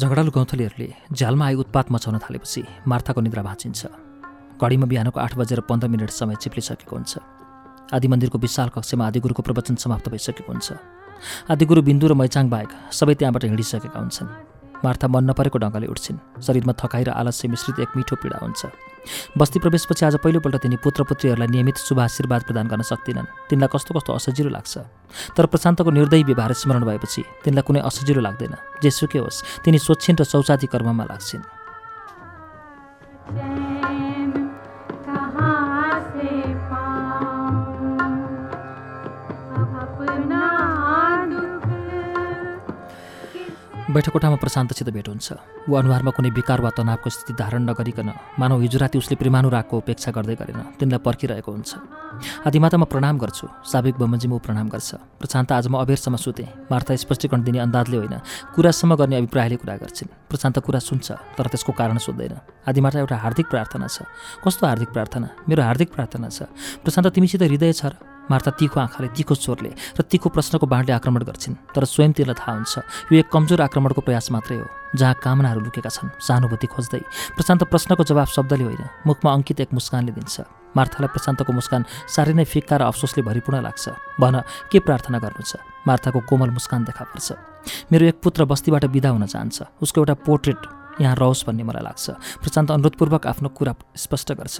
झगडालु गौँथलीहरूले झ्यालमा आइ उत्पात मचाउन थालेपछि मार्थाको निद्रा भाँचिन्छ। घडीमा बिहानको आठ बजेर पन्ध्र मिनट समय चिप्लिसकेको हुन्छ। आदि मन्दिरको विशाल कक्षमा आदिगुरुको प्रवचन समाप्त भइसकेको हुन्छ। आदिगुरु बिन्दु र मैचाङ बाहेक सबै त्यहाँबाट हिँडिसकेका हुन्छन्। मार्था मन नपरेको ढङ्गले उठ्छिन्। शरीरमा थकाइ र आलस्य मिश्रित एक मिठो पीडा हुन्छ। बस्ती प्रवेशपछि आज पहिलोपल्ट तिनी पुत्र पुत्रीहरूलाई नियमित शुभ आशीर्वाद प्रदान गर्न सक्दिनन्। तिनलाई कस्तो कस्तो असजिलो लाग्छ। तर प्रशान्तको निर्दयी व्यवहार स्मरण भएपछि तिनलाई कुनै असजिलो लाग्दैन। जेसुकै होस् तिनी स्वच्छिन् र शौचादी कर्ममा लाग्छिन्। बैठकोठामा प्रशान्तसित भेट हुन्छ। ऊ अनुहारमा कुनै विकार वा तनावको स्थिति धारण नगरिकन मानव हिजो राति उसले प्रेमानु रागको उपेक्षा गर्दै गरेन तिनलाई पर्खिरहेको हुन्छ। आदिमाता म प्रणाम गर्छु साविक बमनजीमा ऊ प्रणाम गर्छ। प्रशान्त आज म अबेरसम्म सुतेँ वार्ता स्पष्टीकरण दिने अन्दाजले होइन कुरासम्म गर्ने अभिप्रायले कुरा गर्छिन्। प्रशान्त कुरा सुन्छ तर त्यसको कारण सोध्दैन। आदिमाता एउटा हार्दिक प्रार्थना छ। कस्तो हार्दिक प्रार्थना? मेरो हार्दिक प्रार्थना छ। प्रशान्त तिमीसित हृदय छ र मार्ता तिखो आँखाले तिखो स्वरले र तिखो प्रश्नको बाँडले आक्रमण गर्छिन् तर स्वयं तिनलाई थाहा हुन्छ यो एक कमजोर आक्रमणको प्रयास मात्रै हो जहाँ कामनाहरू लुकेका छन् सहानुभूति खोज्दै। प्रशान्त प्रश्नको जवाब शब्दले होइन मुखमा अङ्कित एक मुस्कानले दिन्छ। मार्थालाई प्रशान्तको मुस्कान साह्रै नै फिक्का र अफसोसले भरिपूर्ण लाग्छ। भन के प्रार्थना गर्नु छ मार्थाको कोमल मुस्कान देखा पर्छ। मेरो एक पुत्र बस्तीबाट बिदा हुन चाहन्छ। उसको एउटा पोर्ट्रेट यहाँ रहोस् भन्ने मलाई लाग्छ। प्रशान्त अनुरोधपूर्वक आफ्नो कुरा स्पष्ट गर्छ।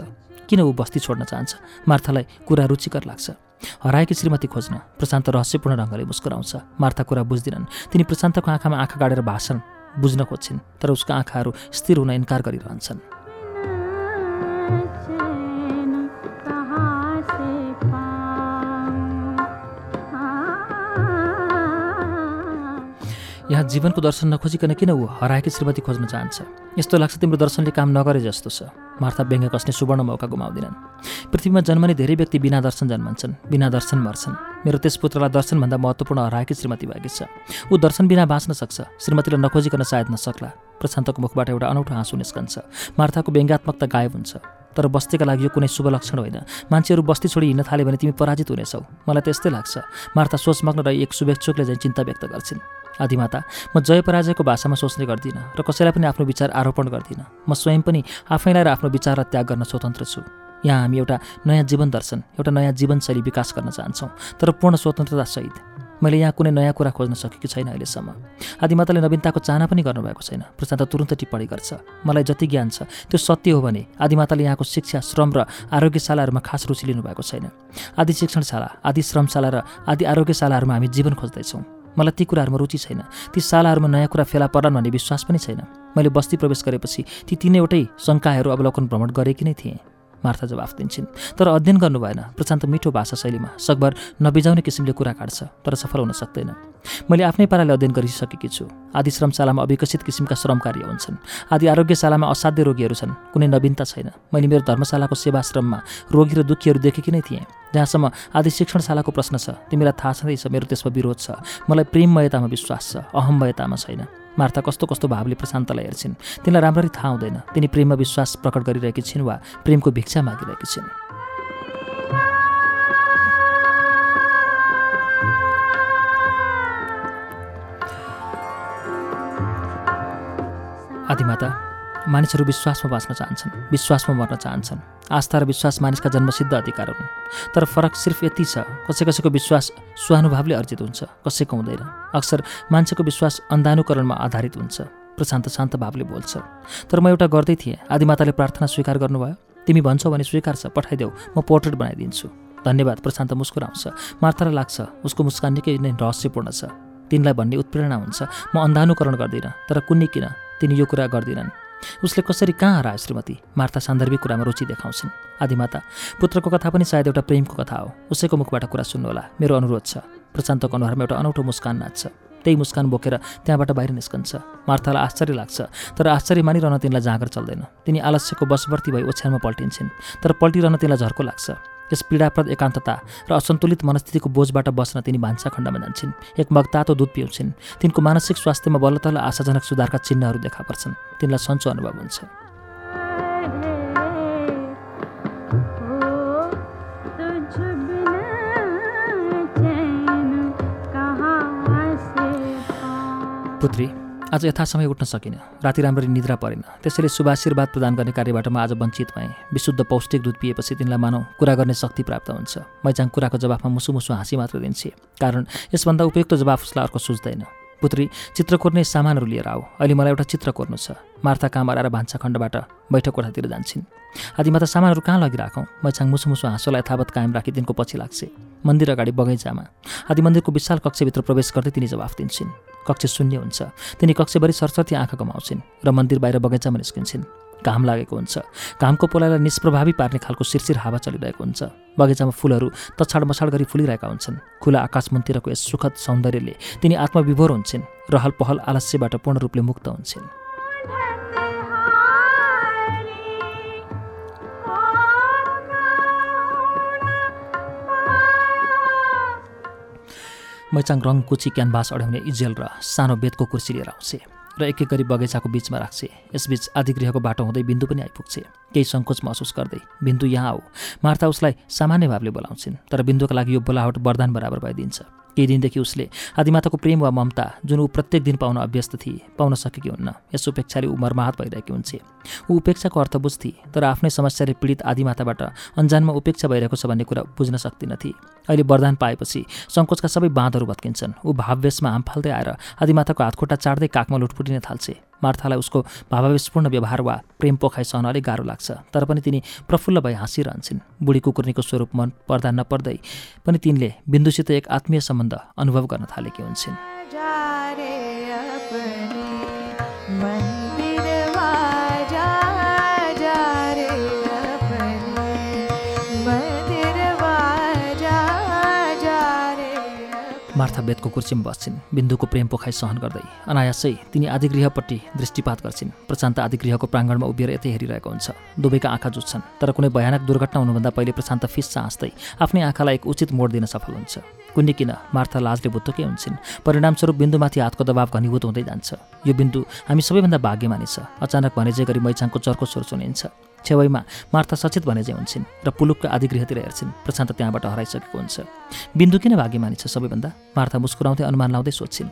किन ऊ बस्ती छोड्न चाहन्छ? मार्थालाई कुरा रुचिकर लाग्छ। हराएकी श्रीमती खोज्न प्रशान्त रहस्यपूर्ण ढङ्गले मुस्कुराउँछ। मार्था कुरा बुझ्दिनन्। तिनी प्रशान्तको आँखामा आँखा गाडेर भाषण बुझ्न खोज्छिन् तर उसका आँखाहरू स्थिर हुन इन्कार गरिरहन्छन्। यहाँ जीवनको दर्शन नखोजिकन किन ऊ हराएकी श्रीमती खोज्न चाहन्छ यस्तो लाग्छ तिम्रो दर्शनले काम नगरे जस्तो छ। मार्था व्यङ्ग कस्ने सुवर्ण मौका गुमाउँदिनन्। पृथ्वीमा जन्मने धेरै व्यक्ति बिना दर्शन जन्मन्छन् बिना दर्शन मर्छन्। मेरो त्यस पुत्रलाई दर्शनभन्दा महत्त्वपूर्ण हराएकी श्रीमती भएकी छ। ऊ दर्शन बिना बाँच्न सक्छ श्रीमतीलाई नखोजिकन सायद नसक्ला। प्रशान्तको मुखबाट एउटा अनौठो हाँसु निस्कन्छ। मार्थाको व्यङ्ग्यात्मकता गायब हुन्छ। तर बस्तीका लागि यो कुनै शुभ लक्षण होइन। मान्छेहरू बस्ती छोडी हिँड्न थाल्यो भने तिमी पराजित हुनेछौ। मलाई त्यस्तै लाग्छ। मार्था सोचमग्न रही एक शुभेच्छुकले चाहिँ चिन्ता व्यक्त गर्छिन्। आदिमाता म जय पराजयको भाषामा सोच्ने गर्दिनँ र कसैलाई पनि आफ्नो विचार आरोपण गर्दिनँ। म स्वयं पनि आफैलाई र आफ्नो विचारलाई त्याग गर्न स्वतन्त्र छु। यहाँ हामी एउटा नयाँ जीवन दर्शन एउटा नयाँ जीवनशैली विकास गर्न चाहन्छौँ तर पूर्ण स्वतन्त्रतासहित। मैले यहाँ कुनै नयाँ कुरा खोज्न सकेको छैन अहिलेसम्म। आदिमाताले नवीनताको चाहना पनि गर्नुभएको छैन। प्रशान्त तुरन्त टिप्पणी गर्छ। मलाई जति ज्ञान छ त्यो सत्य हो भने आदिमाताले यहाँको शिक्षा श्रम र आरोग्यशालाहरूमा खास रुचि लिनुभएको छैन। आदि शिक्षणशाला आदि श्रमशाला र आदि आरोग्यशालाहरूमा हामी जीवन खोज्दैछौँ। मलाई ती कुराहरूमा रुचि छैन। ती शालाहरूमा नयाँ कुरा फेला पर्लान् भन्ने विश्वास पनि छैन। मैले बस्ती प्रवेश गरेपछि ती तिनैवटै शङ्काहरू अवलोकन भ्रमण गरेकी नै थिएँ। मार्था जवाफ दिन्छन्। तर अध्ययन गर्नु भएन। प्रशान्त मिठो भाषा शैलीमा सकभर नबिजाउने किसिमले कुरा काट्छ तर सफल हुन सक्दैन। मैले आफ्नै पाराले अध्ययन गरिसकेकी छु। आदि श्रमशालामा अविकसित किसिमका श्रम कार्य हुन्छन्। आदि आरोग्यशालामा असाध्य रोगीहरू छन्। कुनै नवीनता छैन। मैले मेरो धर्मशालाको सेवाश्रममा रोगी र दुःखीहरू देखेकी नै थिएँ। जहाँसम्म आदि शिक्षणशालाको प्रश्न छ तिमीलाई थाहा छँदैछ मेरो त्यसमा विरोध छ। मलाई प्रेममयतामा विश्वास छ अहममयतामा छैन। मार्था कस्तो कस्तो भावले प्रशान्तलाई हेर्छिन्। तिनलाई राम्ररी थाहा हुँदैन। तिनी प्रेममा विश्वास प्रकट गरिरहेकी छिन् वा प्रेमको भिक्षा मागिरहेकी छिन्। आदिमाता मानिसहरू विश्वासमा बाँच्न चाहन्छन् विश्वासमा मर्न चाहन्छन्। आस्था र विश्वास मानिसका जन्मसिद्ध अधिकार हुन्। तर फरक सिर्फ यति छ कसै कसैको विश्वास स्वानुभावले अर्जित हुन्छ कसैको हुँदैन। अक्सर मान्छेको विश्वास अन्धानुकरणमा आधारित हुन्छ प्रशान्त शान्त भावले बोल्छ। तर म एउटा गर्दै थिएँ आदिमाताले प्रार्थना स्वीकार गर्नुभयो। तिमी भन्छौ भने स्वीकार छ पठाइदेऊ म पोर्ट्रेट बनाइदिन्छु। धन्यवाद प्रशान्त मुस्कुराउँछ। मार्तालाई लाग्छ उसको मुस्कान निकै नै रहस्यपूर्ण छ। तिनलाई भन्ने उत्प्रेरणा हुन्छ म अन्धानुकरण गर्दिनँ तर कुन्नी किन? तिनी यो कुरा गर्दिनन्। उसले कसरी कहाँ हरायो श्रीमती? मार्ता सान्दर्भिक कुरामा रुचि देखाउँछिन्। आदिमाता पुत्रको कथा पनि सायद एउटा प्रेमको कथा हो। उसैको मुखबाट कुरा सुन्नुहोला। मेरो अनुरोध छ। प्रशान्तको अनुहारमा एउटा अनौठो मुस्कान नाच्छ। त्यही मुस्कान बोकेर त्यहाँबाट बाहिर निस्कन्छ। मार्थालाई आश्चर्य लाग्छ तर आश्चर्य मानिरहन तिनलाई जाँगर चल्दैन। तिनी आलस्यको बसवर्ती भई ओछ्यानमा पल्टिन्छन्। तर पल्टिरहन तिनलाई झर्को लाग्छ। यस पीडाप्रद एकान्तता र असन्तुलित मनस्थितिको बोझबाट बस्न तिनी भान्सा खण्डमा जान्छन्। एक मगतातो दुध पिउँछिन्। तिनको मानसिक स्वास्थ्यमा बल्ल आशाजनक सुधारका चिन्हहरू देखा पर्छन्। तिनलाई सन्चो अनुभव हुन्छ। पुत्री आज यथासमय उठ्न सकिनँ। राति राम्ररी निद्रा परेन। त्यसैले शुभाशीर्वाद प्रदान गर्ने कार्यबाट म आज वञ्चित भएँ। विशुद्ध पौष्टिक दुध पिएपछि तिनलाई मानौ कुरा गर्ने शक्ति प्राप्त हुन्छ। मैचाङ कुराको जवाफमा मुसु मुसु हाँसी मात्र दिन्छे। कारण यसभन्दा उपयुक्त जवाफ उसलाई अर्को सुझ्दैन। पुत्री चित्र कोर्ने सामानहरू लिएर आऊ। अहिले मलाई एउटा चित्र कोर्नु छ। मार्था काम हराएर भान्सा खण्डबाट बैठक कोठातिर जान्छन्। आदिमा त सामानहरू कहाँ लगिराखौँ? मैछाङ मुसु मुसु हाँसोलाई यथावत कायम राखी दिनको पछि लाग्छ। मन्दिर अगाडि बगैँचामा। आदि मन्दिरको विशाल कक्षभित्र प्रवेश गर्दै तिनी जवाफ दिन्छन्। कक्ष शून्य हुन्छ। तिनी कक्षभरि सरस्वती आँखा कमाउँछिन् र मन्दिर बाहिर बगैँचामा निस्किन्छन्। घाम लागेको हुन्छ। घामको पोलालाई निष्प्रभावी पार्ने खालको शिरशिर हावा चलिरहेको हुन्छ। बगैँचामा फुलहरू तछाड मछाड गरी फुलिरहेका हुन्छन्। खुला आकाशमुन्तिरको यस सुखद सौन्दर्यले तिनी आत्मविभोर हुन्छन् रहल पहल आलस्यबाट पूर्ण रूपले मुक्त हुन्छन्। मैचाङ रङ कुची क्यानभास अड्याउने इजेल र सानो बेतको कुर्सी लिएर आउँछे र एक एक गरी बगैँचाको बिचमा राख्छे यसबीच आदिगृहको बाटो हुँदै बिन्दु पनि आइपुग्छे केही सङ्कोच महसुस गर्दै बिन्दु यहाँ आऊ। मार्था उसलाई सामान्य भावले बोलाउँछिन् तर बिन्दुका लागि यो बोलावट वरदान बराबर भइदिन्छ। केही दिनदेखि उसले आदिमाताको प्रेम वा ममता जुन ऊ प्रत्येक दिन पाउन अभ्यस्त थिए पाउन सकेकी हुन्न। यस उपेक्षाले ऊ मर्माहत भइरहेकी हुन्छे। ऊ उपेक्षाको अर्थ बुझ्थे तर आफ्नै समस्याले पीडित आदिमाताबाट अन्जानमा उपेक्षा भइरहेको छ भन्ने कुरा बुझ्न सक्दिनथे अहिले वरदान पाएपछि सङ्कोचका सबै बाँधहरू भत्किन्छन्। ऊ भाववेशमा हाम फाल्दै आएर आदिमाताको हातखुट्टा चाड्दै काखमा लुटपुटिन थाल्छे। मार्थालाई उसको भावावेशपूर्ण व्यवहार वा प्रेम पोखाइ अलिक गाह्रो लाग्छ। तर पनि तिनी प्रफुल्ल भई हाँसिरहन्छन्। बुढी कुकुर्नीको स्वरूप मन पर्दा नपर्दै पनि तिनले बिन्दुसित एक आत्मीय सम्बन्ध अनुभव गर्न थालेकी हुन्छन्। मार्था बेदको कुर्सीमा बस्छिन्। बिन्दुको प्रेम पोखाइ सहन गर्दै अनायासै तिनी आदिगृहपट्टि दृष्टिपात गर्छिन्। प्रशान्त आदिगृहको प्राङ्गणमा उभिएर यतै हेरिरहेको हुन्छ। दुवैका आँखा जुत्छन् तर कुनै भयानक दुर्घटना हुनुभन्दा पहिले प्रशान्त फिस हाँस्दै आफ्नै आँखालाई एक उचित मोड दिन सफल हुन्छ। कुन्नी किन मार्था लाजले भुत्तुकै हुन्छन्? परिणामस्वरूप बिन्दुमाथि हातको दबाव घनीभूत हुँदै जान्छ। यो बिन्दु हामी सबैभन्दा भाग्यमानी छ। अचानक भने जे गरी मैचाङको चर्को स्वर सुनिन्छ। छेउमा मार्था सचेत भने चाहिँ हुन्छन् र पुलुकको आदिगृहतिर हेर्छन्। प्रशान्त त्यहाँबाट हराइसकेको हुन्छ। बिन्दु किन भाग्यमानी छ सबैभन्दा? मार्था मुस्कुराउँदै अनुमान लाउँदै सोध्छिन्।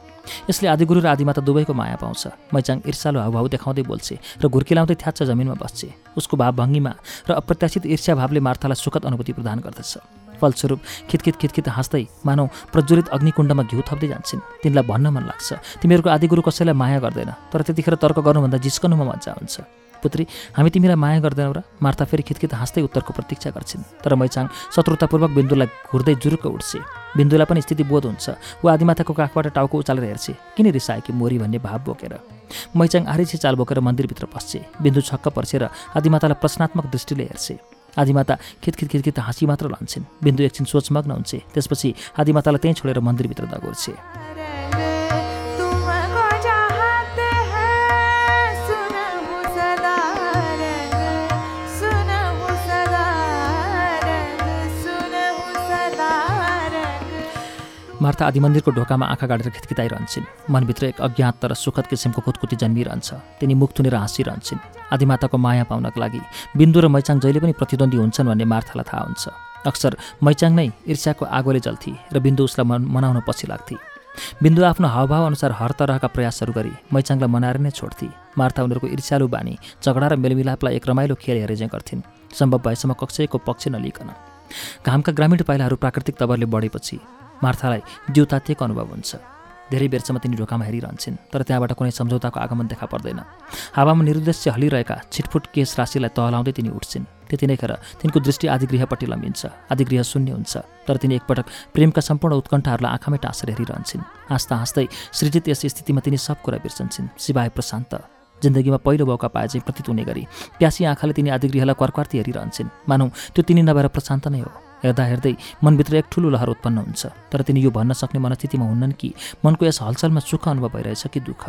यसले आदिगुरु र आदिमाता दुवैको माया पाउँछ। मैचाङ ईर्षालु हाउभाउ देखाउँदै बोल्छे र घुर्किलाउँदै थ्याच्छ जमिनमा बस्छे। उसको भाव भङ्गीमा र अप्रत्याशित ईर्ष्या भावले मार्थालाई सुखद अनुभूति प्रदान गर्दछ। फलस्वरूप खितखित खितखित हाँस्दै मानौ प्रज्वलित अग्निकुण्डमा घिउ थप्दै जान्छन्। तिनलाई भन्न मन लाग्छ। तिमीहरूको आदिगुरु कसैलाई माया गर्दैन तर त्यतिखेर तर्क गर्नुभन्दा जिस्कनुमा मजा हुन्छ। पुत्री हामी तिमीलाई माया गर्दैनौ र मार्ता फेरि खितखित हाँस्दै उत्तरको प्रतीक्षा गर्छिन्। तर मैचाङ शत्रुतापूर्वक बिन्दुलाई घुर्दै जुरुक्क उठ्छे। बिन्दुलाई पनि स्थिति बोध हुन्छ। ऊ आदिमाताको काखबाट टाउको उचालेर हेर्छे किन रिसाए मोरी भन्ने भाव बोकेर। मैचाङ आरिछे चाल बोकेर मन्दिरभित्र पस्छे। बिन्दु छक्क पर्छे र आदिमातालाई प्रश्नात्मक दृष्टिले हेर्छे। आदिमाता खितखित खितखित हाँसी मात्र लान्छन्। बिन्दु एकछिन सोचमग्न हुन्छ। त्यसपछि आदिमातालाई त्यहीँ छोडेर मन्दिरभित्र दगोर्छे। मार्था आदि मन्दिरको ढोकामा आँखा गाडेर खितखिताइरहन्छन् मनभित्र एक अज्ञात तर सुखद किसिमको खुतकुती जन्मिरहन्छ। तिनी मुख थुनेर हाँसिरहन्छन्। आदिमाताको माया पाउनका लागि बिन्दु र मैचाङ जहिले पनि प्रतिद्वन्दी हुन्छन् भन्ने मार्थालाई थाहा हुन्छ। अक्सर मैचाङ नै ईर्ष्याको आगोले जल्थे र बिन्दु उसलाई मन मनाउन पछि लाग्थे। बिन्दु आफ्नो हावभाव अनुसार हर तरहका प्रयासहरू गरी मैचाङलाई मनाएर नै छोड्थे। मार्था उनीहरूको ईर्ष्यालु बानी झगडा र मेलमिलापलाई एक रमाइलो खेल हेरे चाहिँ गर्थिन्। सम्भव भएसम्म कक्षैको पक्ष नलिकन घामका ग्रामीण पाइलाहरू प्राकृतिक तवरले बढेपछि मार्थालाई जिउ अनुभव हुन्छ। धेरै बेरसम्म तिनी ढोकामा हेरिरहन्छन् तर त्यहाँबाट कुनै सम्झौताको आगमन देखा पर्दैन। हावामा निरुद्देश्य हलिरहेका छिटफुट केस राशिलाई तहलाउँदै तिनी उठ्छन्। त्यति नै खेर तिनको दृष्टि आदिगृहपट्टि लम्बिन्छ आदिगृह शून्य हुन्छ तर तिनी एकपटक प्रेमका सम्पूर्ण उत्कण्ठाहरूलाई आँखामै टाँसेर हेरिरहन्छन्। हाँस्दा हाँस्दै सृजित यस स्थितिमा तिनी सब कुरा बिर्सन्छन् शिवाय प्रशान्त। जिन्दगीमा पहिलो मौका पाए चाहिँ प्रतीत हुने गरी प्यासी आँखाले तिनी आदिगृहलाई कर्कर्ती हेरिरहन्छन्। मानौ त्यो तिनी नभएर प्रशान्त नै हो। हेर्दा हेर्दै मनभित्र एक ठुलो लहर उत्पन्न हुन्छ। तर तिनी यो भन्न सक्ने मनस्थितिमा हुन्नन् कि मनको यस हलचलमा सुख अनुभव भइरहेछ कि दुःख।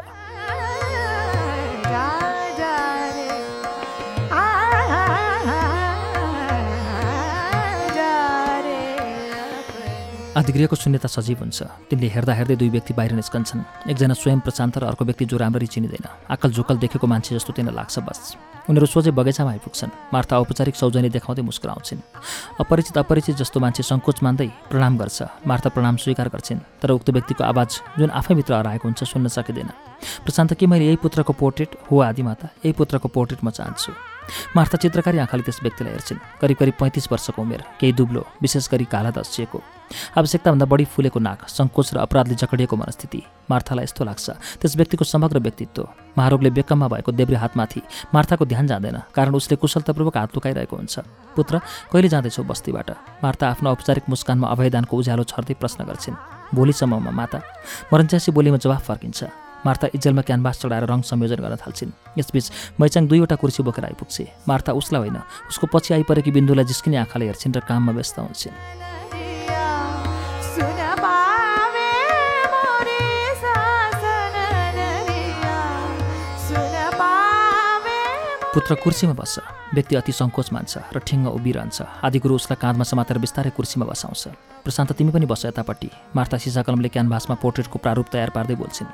आदिगृहको शून्यता सजीव हुन्छ। तिनले हेर्दा हेर्दै दुई व्यक्ति बाहिर निस्कन्छन्। एकजना स्वयं प्रशान्त र अर्को व्यक्ति जो राम्ररी चिनिँदैन। आकल झोकल देखेको मान्छे जस्तो तिनलाई लाग्छ बस। उनीहरू सोझै बगैँचामा आइपुग्छन्। मार्था औपचारिक सौजनी देखाउँदै मुस्कुराउँछिन्। अपरिचित अपरिचित जस्तो मान्छे सङ्कोच मान्दै प्रणाम गर्छ। मार्था प्रणाम स्वीकार गर्छिन्। तर उक्त व्यक्तिको आवाज जुन आफैभित्र हराएको हुन्छ सुन्न सकिँदैन। प्रशान्त के मैले यही पुत्रको पोर्ट्रेट? हो आदिमाता यही पुत्रको पोर्ट्रेट म चाहन्छु। मार्था चित्रकारी आँखाले त्यस व्यक्तिलाई हेर्छिन्। करिब करिब पैँतिस वर्षको उमेर केही दुब्लो विशेष गरी काला दसिएको आवश्यकताभन्दा बढी फुलेको नाक सङ्कोच र अपराधले जकडिएको मनस्थिति। मार्थालाई यस्तो लाग्छ। त्यस व्यक्तिको समग्र व्यक्तित्व। महारोगले बेकममा भएको देब्रे हातमाथि मार्थाको ध्यान जाँदैन कारण उसले कुशलतापूर्वक हात लुकाइरहेको हुन्छ। पुत्र कहिले जाँदैछौ बस्तीबाट? मार्था आफ्नो औपचारिक मुस्कानमा अभयदानको उज्यालो छर्दै प्रश्न गर्छिन्। भोलिसम्ममा माता। मरन्च्यासी बोलीमा जवाफ फर्किन्छ। मार्था इजलमा क्यानभास चढाएर रङ संयोजन गर्न थाल्छिन्। यसबीच मैचाङ दुईवटा कुर्सी बोकेर आइपुग्छे। मार्था उसलाई होइन उसको पछि आइपरेकी बिन्दुलाई जिस्किने आँखाले हेर्छिन् र काममा व्यस्त हुन्छन्। पुत्र कुर्सीमा बस्छ। व्यक्ति अति सङ्कोच मान्छ र ठिङ्ग उभिरहन्छ। आदिगुरु उसलाई काँधमा समातेर बिस्तारै कुर्सीमा बसाउँछ। प्रशान्त तिमी पनि बस यतापट्टि। मार्ता सिसा कलमले क्यानभासमा पोर्ट्रेटको प्रारूप तयार पार्दै बोल्छिन्।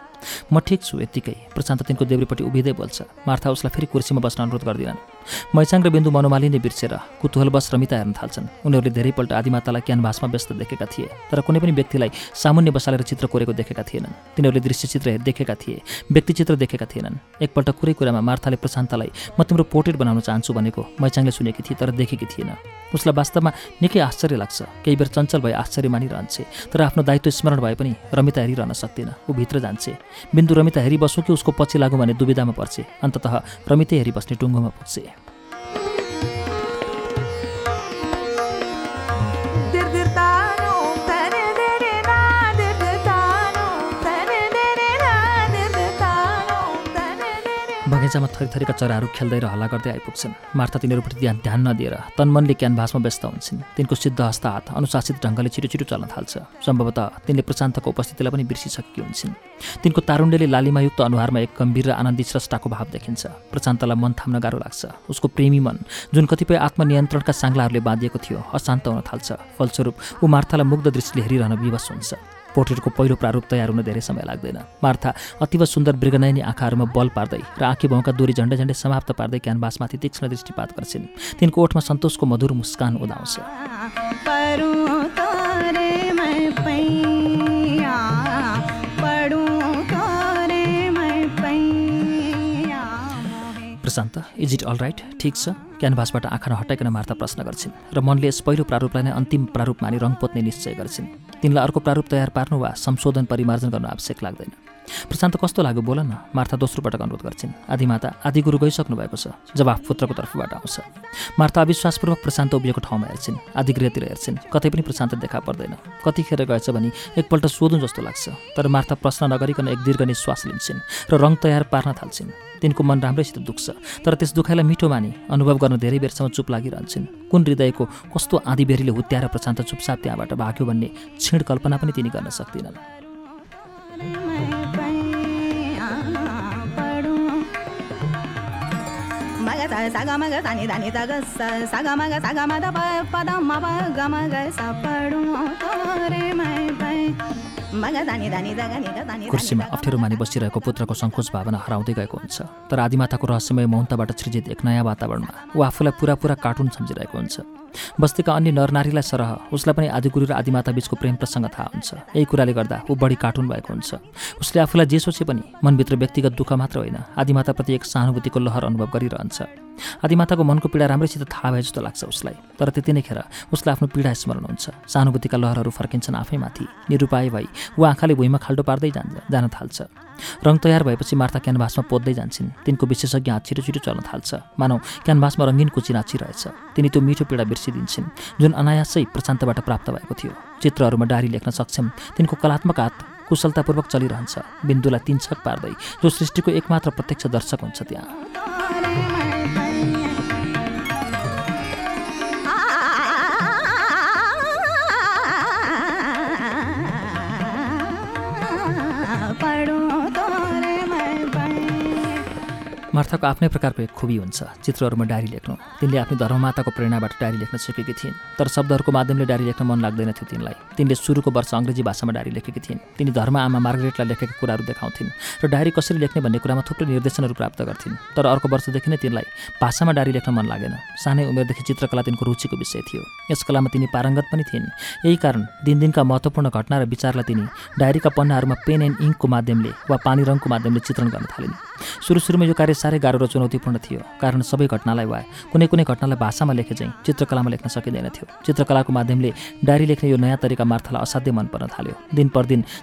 म ठिक छु यत्तिकै प्रशान्त तिनको देब्रेपट्टि उभिँदै बोल्छ। मार्था उसलाई फेरि कुर्सीमा बस्न अनुरोध गर्दिनन्। मैचाङ र बिन्दु मनोमाली नै बिर्सेर कुतूहलवश रमिता हेर्न थाल्छन्। उनीहरूले धेरैपल्ट आदिमातालाई क्यानभासमा व्यस्त देखेका थिए तर कुनै पनि व्यक्तिलाई सामान्य बसालेर चित्र कोरेको देखेका थिएनन्। तिनीहरूले दृश्यचित्र देखेका थिए व्यक्तिचित्र देखेका थिएनन्। एकपल्ट कुरै कुरामा मार्थाले प्रशान्तलाई म तिम्रो पोर्ट्रेट बनाउन चाहन्छु भनेको मैचाङले सुनेकी थिए तर देखेकी थिएन। उसलाई वास्तवमा निकै आश्चर्य लाग्छ। केही बेर चञ्चल भए आश्चर्य मानिरहन्छे तर आफ्नो दायित्व स्मरण भए पनि रमिता हेरिरहन सक्दैन ऊ भित्र जान्छे। बिन्दु रमिता हेरिबसौँ कि उसको पछि लागौँ भने दुविधामा पर्छे। अन्ततः रमितै हेरिबस्ने टुङ्गोमा पुग्छे। बगैँचामा थरीथरीका चराहरू खेल्दै र हल्ला गर्दै आइपुग्छन्। मार्था तिनीहरूप्रति ध्यान ध्यान नदिएर तनमनले क्यानभासमा व्यस्त हुन्छन्। तिनको सिद्ध हस्त हात अनुशासित ढङ्गले छिटो छिटो चल्न थाल्छ। सम्भवतः तिनले प्रशान्तको उपस्थितिलाई पनि बिर्सिसकेकी हुन्छन्। तिनको तारुण्यले लालिमायुक्त अनुहारमा एक गम्भीर र आनन्दित स्रष्टाको भाव देखिन्छ। प्रशान्तलाई मन थाम्न गाह्रो लाग्छ। उसको प्रेमी मन जुन कतिपय आत्मनियन्त्रणका साङ्लाहरूले बाँधिएको थियो अशान्त हुन थाल्छ। फलस्वरूप ऊ मार्थालाई मुग्ध दृष्टिले हेरिरहन विवश हुन्छ। पोर्ट्रेटको पहिलो प्रारूप तयार हुन धेरै समय लाग्दैन। मार्था अतिव सुन्दर मृगनयनी आँखाहरूमा बल पार्दै र आँखी भाउका दोरी झन्डै झन्डै समाप्त पार्दै क्यानभासमाथि तीक्ष्ण दृष्टिपात गर्छिन्। तिनको ओठमा सन्तोषको मधुर मुस्कान उदाउँछ। Prashant is it all right ठिक छ। क्यानभासबाट आँखा नहटाइकन मार्ता प्रश्न गर्छिन् र मनले यस पहिलो प्रारूपलाई नै अन्तिम प्रारूप मानि रङ पोत्ने निश्चय गर्छिन्। तिनलाई अर्को प्रारूप तयार पार्नु वा संशोधन परिमार्जन गर्नु आवश्यक लाग्दैन। प्रशान्त कस्तो लाग्यो बोल न? मार्था दोस्रो पटक अनुरोध गर्छिन्। आदिमाता आदि गुरु गइसक्नु भएको छ। जवाफ पुत्रको तर्फबाट आउँछ। मार्था अविश्वासपूर्वक प्रशान्त उभिएको ठाउँमा हेर्छिन्। आदिगृहतिर हेर्छिन्। कतै पनि प्रशान्त देखा पर्दैन। कतिखेर गएछ भने एकपल्ट सोधौँ जस्तो लाग्छ। तर मार्था प्रश्न नगरिकन एक दीर्घ निश्वास लिन्छन् र रङ तयार पार्न थाल्छिन्। तिनको मन राम्रैसित दुख्छ तर त्यस दुखाइलाई मिठो मानि अनुभव गर्न धेरै बेरसम्म चुप लागिरहन्छन्। कुन हृदयको कस्तो आँधीबेरीले हुत्याएर प्रशान्त चुपचाप त्यहाँबाट भाग्यो भन्ने क्षीण कल्पना पनि तिनी गर्न सक्दिनन्। सागा कुर्सीमा अप्ठ्यारो मानि बसिरहेको पुत्रको सङ्कोच भावना हराउँदै गएको हुन्छ। तर आदिमाताको रहस्यमय मौनताबाट सृजित एक नयाँ वातावरणमा ऊ आफूलाई पुरा पुरा कार्टुन सम्झिरहेको हुन्छ। बस्तीका अन्य नरनारीलाई सरह उसलाई पनि आदिगुरु र आदिमाता बिचको प्रेम प्रसङ्ग थाहा हुन्छ। यही कुराले गर्दा ऊ बढी कार्टुन भएको हुन्छ। उसले आफूलाई जे सोचे पनि मनभित्र व्यक्तिगत दुःख मात्र होइन आदिमाताप्रति एक सहानुभूतिको लहर अनुभव गरिरहन्छ। आदिमाताको मनको पीडा राम्रैसित थाहा भए जस्तो लाग्छ उसलाई तर त्यति नै खेर उसलाई आफ्नो पीडा स्मरण हुन्छ। सहानुभूतिका लहरहरू फर्किन्छन् आफैमाथि निरुपाय भई ऊ आँखाले भुइँमा खाल्डो पार्दै जान जान थाल्छ। रङ तयार भएपछि मार्ता क्यानभासमा पोद्दै जान्छन्। तिनको विशेषज्ञ हात छिटो छिटो चल्न थाल्छ। मानौ क्यानभासमा रङ्गिन कुची नाचिरहेछ तिनी त्यो मिठो पीडा बिर्सिदिन्छन्। जुन अनायासै प्रशान्तबाट प्राप्त भएको थियो। चित्रहरूमा डारी लेख्न सक्षम तिनको कलात्मक हात कुशलतापूर्वक चलिरहन्छ। बिन्दुलाई तिन छक पार्दै जो सृष्टिको एकमात्र प्रत्यक्ष दर्शक हुन्छ त्यहाँ। मार्थाको आफ्नै प्रकारको एक खुबी हुन्छ। चित्रहरूमा डायरी लेख्नु। तिनले आफ्नो धर्ममाताको प्रेरणाबाट डायरी लेख्न सिकेकी थिइन्। तर शब्दहरूको माध्यमले डायरी लेख्न मन लाग्दैन थियो तिनलाई। तिनले सुरुको वर्ष अङ्ग्रेजी भाषामा डायरी लेखेकी थिइन्। तिनी धर्म आमा मार्गरेटलाई लेखेका कुराहरू देखाउँथिन् र डायरी कसरी लेख्ने भन्ने कुरामा थुप्रै निर्देशनहरू प्राप्त गर्थिन्। तर अर्को वर्षदेखि नै तिनलाई भाषामा डायरी लेख्न मन लागेन। सानै उमेरदेखि चित्रकला तिनको रुचिको विषय थियो। यस कलामा तिनी पारङ्गत पनि थिइन्। यही कारण दिनदिनका महत्त्वपूर्ण घटना र विचारलाई तिनी डायरीका पन्नाहरूमा पेन एन्ड इङ्कको माध्यमले वा पानी रङको माध्यमले चित्रण गर्न थालिन्। सुरु सुरुमा यो कार्य साह्रै गाह्रो र चुनौतीपूर्ण थियो। कारण सबै घटनालाई वा कुनै कुनै घटनालाई भाषामा लेखे चाहिँ चित्रकलामा लेख्न सकिँदैन थियो। चित्रकलाको माध्यमले डायरी लेख्ने यो नयाँ तरिका मार्थालाई असाध्य मन पर्न थाल्यो। दिन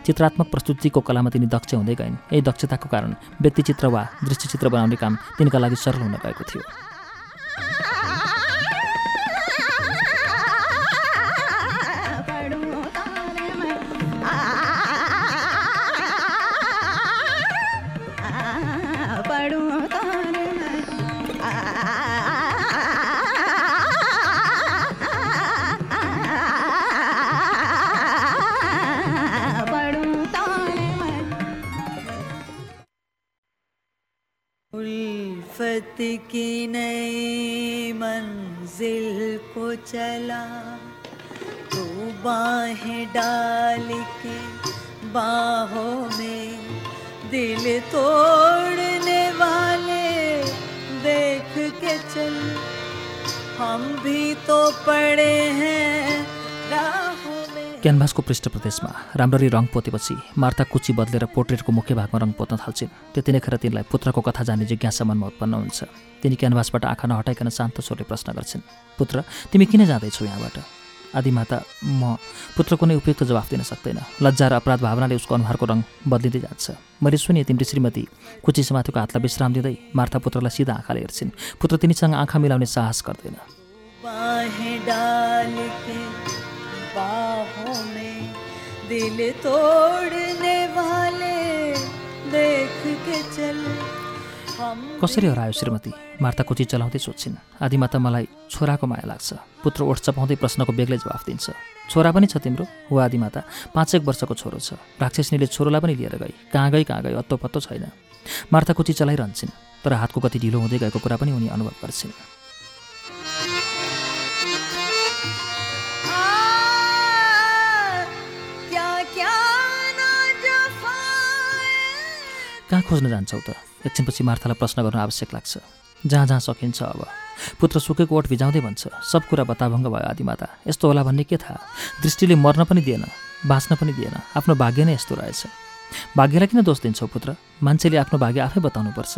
चित्रात्मक प्रस्तुतिको कलामा तिनी दक्ष हुँदै गइन्। यही दक्षताको कारण व्यक्तिचित्र वा दृश्यचित्र बनाउने काम तिनका लागि सरल हुन गएको थियो। की नई मंजिल को चला तो बाहें डाल के बाहों में दिल तोड़ने वाले देख के चल। हम भी तो पड़े हैं राहों क्यानभासको पृष्ठ प्रदेशमा राम्ररी रङ पोतेपछि मार्ता कुची बदलेर पोर्ट्रेटको मुख्य भागमा रङ पोत्न थाल्छिन्। त्यति नै खेर तिनलाई पुत्रको कथा जान्ने जिज्ञासा मनमा उत्पन्न हुन्छ। तिनी क्यानभासबाट आँखा नहटाइकन शान्त स्वरले प्रश्न गर्छिन् पुत्र तिमी किन जाँदैछौ यहाँबाट? आदिमाता म पुत्र कुनै उपयुक्त जवाफ दिन सक्दैन। लज्जा र अपराध भावनाले उसको अनुहारको रङ बदलिँदै जान्छ। मैले सुने तिम्रो श्रीमती कुची समाथिको हातलाई विश्राम दिँदै मार्था पुत्रलाई सिधा आँखाले हेर्छिन्। पुत्र तिनीसँग आँखा मिलाउने साहस गर्दैन। दिल तोड़ने वाले देख के चल। कसरी हरायो श्रीमती? मार्ता कुची चलाउँदै सोध्छिन्। आदिमाता मलाई छोराको माया लाग्छ। पुत्र ओठ चपाउँदै प्रश्नको बेग्लै जवाफ दिन्छ। छोरा पनि छ तिम्रो? हो आदिमाता पाँच एक वर्षको छोरो छ। राक्षसनीले छोरोलाई पनि लिएर गई। कहाँ गई कहाँ गई अत्तो पत्तो छैन। मार्ता कुची चलाइरहन्छन् तर हातको कति ढिलो हुँदै गएको कुरा पनि उनी अनुभव गर्छिन्। कहाँ खोज्न जान्छौ त? एकछिनपछि मार्थालाई प्रश्न गर्न आवश्यक लाग्छ। जहाँ जहाँ सकिन्छ अब। पुत्र सुकेको ओठ भिजाउँदै भन्छ सब कुरा बताभङ्ग भयो आदिमाता। यस्तो होला भन्ने के थाहा? दृष्टिले मर्न पनि दिएन बाँच्न पनि दिएन। आफ्नो भाग्य नै यस्तो रहेछ। भाग्यलाई किन दोष दिन्छौ पुत्र? मान्छेले आफ्नो भाग्य आफै बताउनुपर्छ।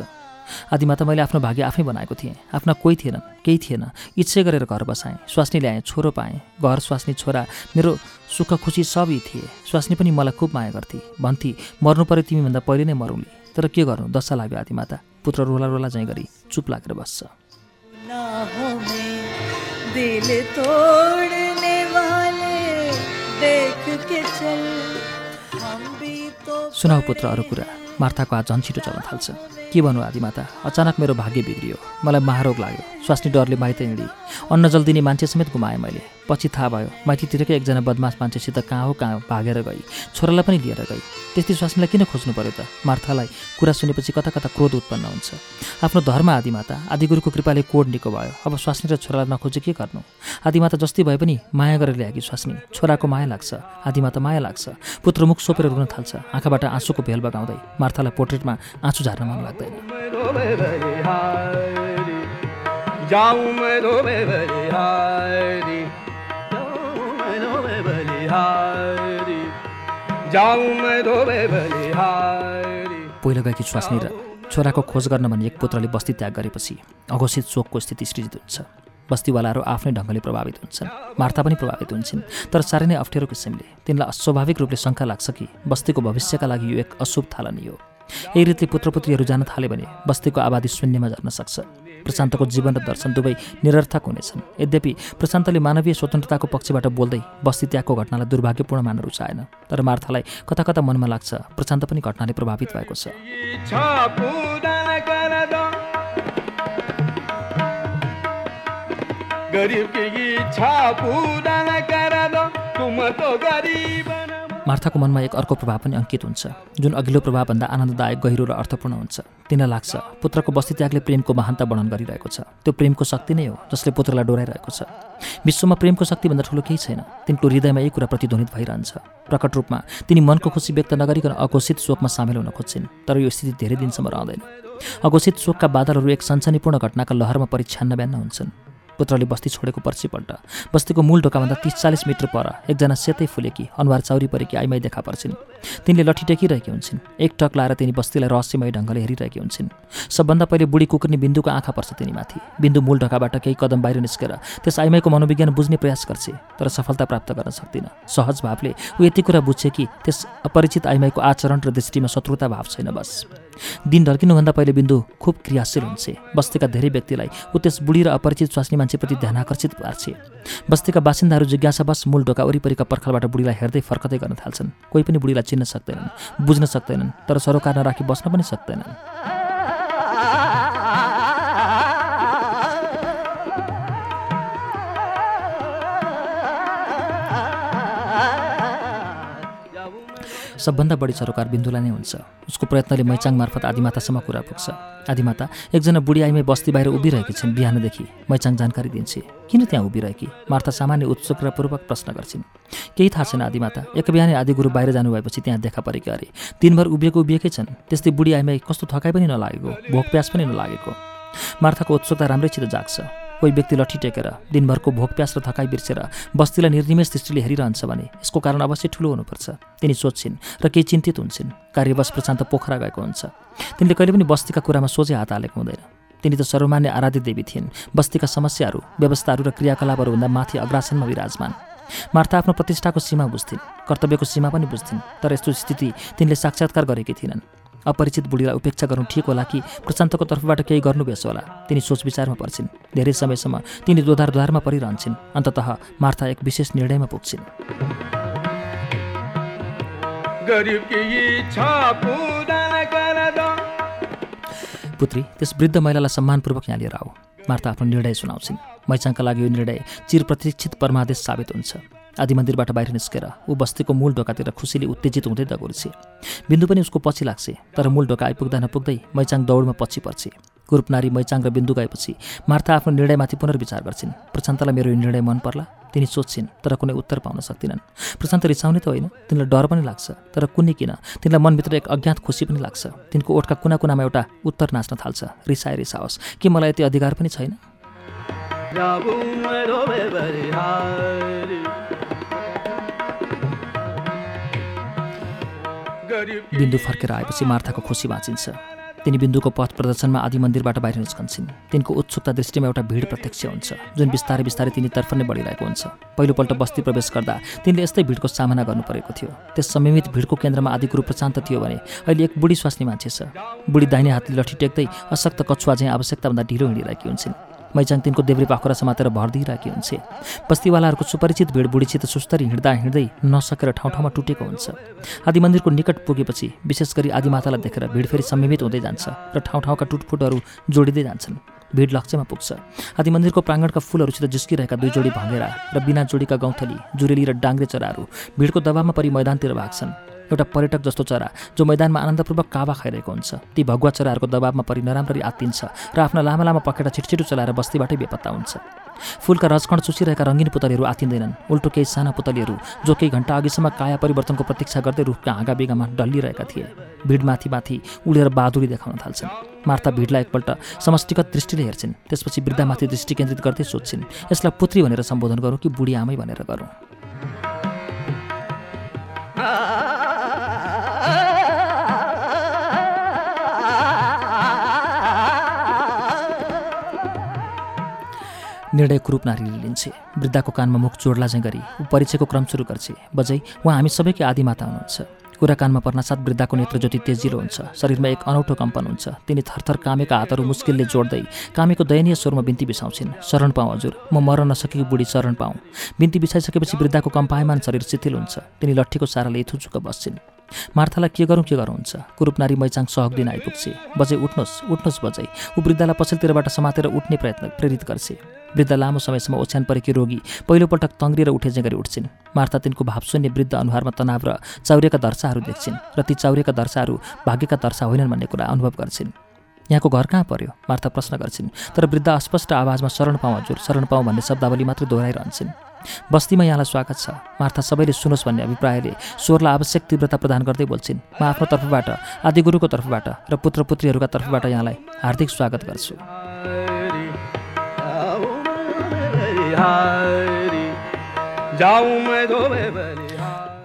आदिमाता मैले आफ्नो भाग्य आफै बनाएको थिएँ। आफ्ना कोही थिएनन् केही थिएन। इच्छा गरेर घर बसाएँ। स्वास्नी ल्याएँ छोरो पाएँ। घर स्वास्नी छोरा मेरो सुख खुसी सबै थिए। स्वास्नी पनि मलाई खुब माया गर्थे। भन्थे मर्नु पऱ्यो तिमीभन्दा पहिले नै मरौँली। तर के गर्नु? दशा लाग्यो आदिमाता पुत्र रोला रोला चाहिँ गरी चुप लागेर बस्छ। सुनाउ पुत्र अरू कुरा। मार्थाको हात झन् छिटो चल्न थाल्छ। के भन्नु आदिमाता अचानक मेरो भाग्य बिग्रियो। मलाई महारोग लाग्यो। स्वास्नी डरले माइत हिँडी। अन्न जल दिने मान्छे समेत गुमाएँ मैले। पछि थाहा भयो माइतीतिरकै एकजना बदमास मान्छेसित कहाँ हो कहाँ भागेर गई। छोरालाई पनि लिएर गई। त्यस्तै स्वास्नीलाई किन खोज्नु पर्यो त? मार्थालाई कुरा सुनेपछि कता कता क्रोध उत्पन्न हुन्छ। आफ्नो धर्म आदिमाता आदिगुरुको कृपाले कोड निको भयो। अब स्वास्नी र छोरालाई नखोजे के गर्नु? आदिमाता जस्तै भए पनि माया गरेर ल्याएकी स्वास्नी। छोराको माया लाग्छ। आदिमाता माया लाग्छ। पुत्र मुख सोपेर रुन थाल्छ। आँखाबाट आँसुको भेल बगाउँदै मार्थालाई पोर्ट्रेटमा आँसु झार्न मन लाग्दैन। बलिहारी पहिलो गएकी स्वास्नी र छोराको खोज गर्न भने एक पुत्रले बस्ती त्याग गरेपछि अघोषित शोकको स्थिति सृजित हुन्छ। बस्तीवालाहरू आफ्नै ढङ्गले प्रभावित हुन्छन् मार्ता पनि प्रभावित हुन्छन् तर साह्रै नै अप्ठ्यारो किसिमले। तिनलाई अस्वाभाविक रूपले शङ्का लाग्छ कि बस्तीको भविष्यका लागि यो एक अशुभ थालनी हो। यही रीति पुत्रपुत्रीहरू जान थाल्यो भने बस्तीको आबादी शून्यमा झर्न सक्छ। प्रशान्तको जीवन र दर्शन दुवै निरर्थक हुनेछन्। यद्यपि प्रशान्तले मानवीय स्वतन्त्रताको पक्षबाट बोल्दै बस्ती त्यागको घटनालाई दुर्भाग्यपूर्ण मान रुचाएन तर मार्थालाई कता कता मनमा लाग्छ प्रशान्त पनि घटनाले प्रभावित भएको छ। मार्थाको मनमा एक अर्को प्रभाव पनि अङ्कित हुन्छ जुन अघिल्लो प्रभावभन्दा आनन्ददायक गहिरो र अर्थपूर्ण हुन्छ। तिनलाई लाग्छ पुत्रको बस्ती त्यागले प्रेमको महानता वर्णन गरिरहेको छ। त्यो प्रेमको शक्ति नै हो जसले पुत्रलाई डोराइरहेको छ। विश्वमा प्रेमको शक्तिभन्दा ठुलो केही छैन। तिनको हृदयमा यही कुरा प्रतिध्वनित भइरहन्छ। प्रकट रूपमा तिनी मनको खुसी व्यक्त नगरिकन अघोषित शोकमा सामेल हुन खोज्छिन् तर यो स्थिति धेरै दिनसम्म रहँदैन। अघोषित शोकका बादलहरू एक सन्सनीपूर्ण घटनाका लहरमा परिच्छान्न बिहान हुन्छन्। पुत्रले बस्ती छोडेको पर्छिपल्ट बस्तीको मूल ढोकाभन्दा तिस चालिस मिटर पर एकजना सेतै फुलेकी अनुहार चाउरी परेकी आइमाई देखा पर्छिन्। तिनले लट्ठी टेकिरहेकी हुन्छन्। एक टक लाएर तिनी बस्तीलाई रहस्यमय ढङ्गले हेरिरहेकी हुन्छन्। सबभन्दा पहिले बुढी कुकुर्नी बिन्दुको आँखा पर्छ तिनीमाथि। बिन्दु मूल ढोकाबाट केही कदम बाहिर निस्केर त्यस आइमाईको मनोविज्ञान बुझ्ने प्रयास गर्छ तर सफलता प्राप्त गर्न सक्दिन। सहज भावले ऊ यति कुरा बुझ्छ कि त्यस अपरिचित आइमाईको आचरण र दृष्टिमा शत्रुता भाव छैन बस। दिन ढल्किनुभन्दा पहिले बिन्दु खुब क्रियाशील हुन्छ बस्तीका धेरै व्यक्तिलाई ऊ त्यस बुढी र अपरिचित स्वास्नी मान्छेप्रति ध्यान आकर्षित पार्छ बस्तीका बासिन्दाहरू जिज्ञासावश मूल ढोका वरिपरिका पर्खालबाट बुढीलाई हेर्दै फर्कदै गर्न थाल्छन्। कोही पनि बुढीलाई चिन्न सक्दैनन् बुझ्न सक्दैनन् तर सरोकार नराखी बस्न पनि सक्दैनन्। सबभन्दा बढी सरोकार बिन्दुलाई नै हुन्छ। उसको प्रयत्नले मैचाङ मार्फत आदिमातासम्म कुरा पुग्छ। आदिमाता एकजना बुढी आइमै बस्ती बाहिर उभिरहेकी छिन् बिहानदेखि। मैचाङ जानकारी दिन्छे किन त्यहाँ उभिरहेकी? मार्था सामान्य उत्सुक र पूर्वक प्रश्न गर्छिन्। केही थाहा छैन आदिमाता एक बिहानै आदि गुरु बाहिर जानुभएपछि त्यहाँ देखा परेकी अरे। दिनभर उभिएको उभिएकै छन्। त्यस्तै बुढी आइमाई कस्तो थकाइ पनि नलागेको भोक प्यास पनि नलागेको। मार्थाको उत्सुकता राम्रैसित जाग्छ। कोही व्यक्ति लट्ठी टेकेर दिनभरको भोक प्यास र थकाइ बिर्सेर बस्तीलाई निर्निमेष दृष्टिले हेरिरहन्छ भने यसको कारण अवश्य ठुलो हुनुपर्छ। तिनी सोध्छिन् र केही चिन्तित हुन्छन्। कार्यवश प्रशान्त पोखरा गएको हुन्छ। तिनले कहिले पनि बस्तीका कुरामा सोझै हात हालेको हुँदैन। तिनी त सर्वमान्य आराधित देवी थिइन्। बस्तीका समस्याहरू व्यवस्थाहरू र क्रियाकलापहरूभन्दा माथि अग्रासनमा विराजमान। मार्था आफ्नो प्रतिष्ठाको सीमा बुझ्थिन्। कर्तव्यको सीमा पनि बुझ्थिन्। तर यस्तो स्थिति तिनले साक्षात्कार गरेकी थिएनन् अपरिचित बुढीलाई उपेक्षा गर्नु ठिक होला कि प्रशान्तको तर्फबाट केही गर्नु बेस होला? तिनी सोच विचारमा पर्छिन्। धेरै समयसम्म तिनी दोधार दोधारमा परिरहन्छन्। अन्तत मार्था एक विशेष निर्णयमा पुग्छिन्। पुत्री त्यस वृद्ध महिलालाई सम्मानपूर्वक यहाँ लिएर आऊ। मार्था आफ्नो निर्णय सुनाउँछिन्। मैचाङका लागि यो निर्णय चिर प्रतीक्षित परमादेश साबित हुन्छ। आदि मन्दिरबाट बाहिर निस्केर ऊ बस्तीको मूल ढोकातिर खुसीले उत्तेजित हुँदै दगुर्छे बिन्दु पनि उसको पछि लाग्छ तर मूल ढोका आइपुग्दा नपुग्दै मैचाङ दौडमा पछि पर्छ कुरूप मैचाङ र बिन्दु गएपछि मार्था आफ्नो निर्णयमाथि पुनर्विचार गर्छिन्। प्रशान्तलाई मेरो निर्णय मन पर्ला तिनी सोध्छिन् तर कुनै उत्तर पाउन सक्दिनन् प्रशान्त रिसाउने त होइन तिनलाई डर पनि लाग्छ तर कुनै किन? तिनलाई मनभित्र एक अज्ञात खुसी पनि लाग्छ। तिनको ओठका कुना कुनामा एउटा उत्तर नाच्न थाल्छ। रिसाए रिसाओस्। कि मलाई यति अधिकार पनि छैन? बिन्दु फर्केर आएपछि मार्थाको खुसी बाँचिन्छ। तिनी बिन्दुको पथ प्रदर्शनमा आदि मन्दिरबाट बाहिर निस्कन्छन्। तिनको उत्सुकता दृष्टिमा एउटा भिड प्रत्यक्ष हुन्छ जुन बिस्तारै बिस्तारै तिनीतर्फ नै बढिरहेको हुन्छ। पहिलोपल्ट बस्ती प्रवेश गर्दा तिनले यस्तै भिडको सामना गर्नु परेको थियो। त्यस संयमित भिडको केन्द्रमा आदि गुरु प्रशान्त थियो भने अहिले एक बुढी स्वास्नी मान्छे छ। बुढी दाहिने हातले लठी टेक्दै अशक्त कछुवा चाहिँ आवश्यकताभन्दा ढिलो हिँडिरहेकी हुन्छन्। मैचाङ तिनको देब्री पाखुरा समातेर भर दिइरहेकी हुन्छ। बस्तीवालाहरूको सुपरिचित भिड बुढीसित सुस्तरी हिँड्दा हिँड्दै नसकेर ठाउँ ठाउँमा टुटेको हुन्छ। आदि मन्दिरको निकट पुगेपछि विशेष गरी आदिमातालाई देखेर भिड फेरि संयमित हुँदै जान्छ र ठाउँ ठाउँका टुटफुटहरू जोडिँदै जान्छन्। भिड लक्ष्यमा पुग्छ। आदि मन्दिरको प्राङ्गणका फुलहरूसित जिस्किरहेका दुई जोडी भँगेरा र बिना जोडीका गौँथली जुरेली र डाङ्ग्रे चराहरू भिडको दबावमा परि मैदानतिर भाग्छन्। एउटा पर्यटक जस्तो चरा जो मैदानमा आनन्दपूर्वक कावा खाइरहेको हुन्छ। ती भगुवा चराहरूको दबावमा परि नराम्ररी आत्तिन्छ र आफ्ना लामा लामा पखेटा छिटछिटो चलाएर बस्तीबाटै बेपत्ता हुन्छ। फुलका रजकण चुसिरहेका रङ्गिन पुतलीहरू आतिँदैनन् उल्टो केही साना पुतलीहरू जो केही घन्टा अघिसम्म काया परिवर्तनको प्रतीक्षा गर्दै रुखका हाँगा बेगामा डल्लिरहेका थिए। भिड माथि माथि उडेर बहादुरी देखाउन थाल्छन्। मार्ता भिडलाई एकपल्ट समष्टिगत दृष्टिले हेर्छिन् त्यसपछि वृद्धामाथि दृष्टि केन्द्रित गर्दै सोध्छिन् यसलाई पुत्री भनेर सम्बोधन गरौँ कि बुढी आमै भनेर गरौँ? निर्णय कुरूप नारीले लिन्छे। वृद्धाको कानमा मुख जोड्ला चाहिँ गरी ऊ परिचयको क्रम सुरु गर्छ। बजै उहाँ हामी सबैकै आदिमाता हुनुहुन्छ। कुरा कानमा पर्नासाथ वृद्धाको नेत्र ज्योति तेजिलो हुन्छ। शरीरमा एक अनौठो कम्पन हुन्छ। तिनी थरथर कामेका हातहरू मुस्किलले जोड्दै कामेको दयनीय स्वरमा बिन्ती बिसाउँछिन्। शरण पाउँ हजुर। म मर नसकेको बुढी शरण पाउँ बिन्ती बिसाइसकेपछि वृद्धाको कम्पायमान शरीर शिथिल हुन्छ। तिनी लट्ठीको साराले यथुचुक बस्छिन्। मार्थालाई के गरौँ के गरौँ हुन्छ? कुरूप नारी मैचाङ सहक दिन आइपुग्छे। बजै उठ्नुहोस् उठ्नुहोस् बजै। ऊ वृद्धालाई पछिल्लोतिरबाट समातेर उठ्ने प्रयत्न प्रेरित गर्छे। वृद्ध लामो समयसम्म ओछ्यान परेकी रोगी पहिलोपटक तङ्ग्रिएर उठेजे गरी उठ्छिन्। मार्था तिनको भावशून्य वृद्ध अनुहारमा तनाव र चाउरिएका दर्शाहरू देख्छिन् र ती चाउरिएका दर्शाहरू भाग्यका दर्शा होइनन् भन्ने कुरा अनुभव गर्छिन्। यहाँको घर कहाँ पर्यो? मार्था प्रश्न गर्छिन्। तर वृद्ध अस्पष्ट आवाजमा शरण पाउँ हजुर शरण पाउँ भन्ने शब्दावली मात्रै दोहोऱ्याइरहन्छन्। बस्तीमा यहाँलाई स्वागत छ। मार्था सबैले सुनोस् भन्ने अभिप्रायले स्वरलाई आवश्यक तीव्रता प्रदान गर्दै बोल्छिन्। म आफ्नो तर्फबाट आदिगुरुको तर्फबाट र पुत्र पुत्रीहरूका तर्फबाट यहाँलाई हार्दिक स्वागत गर्छु।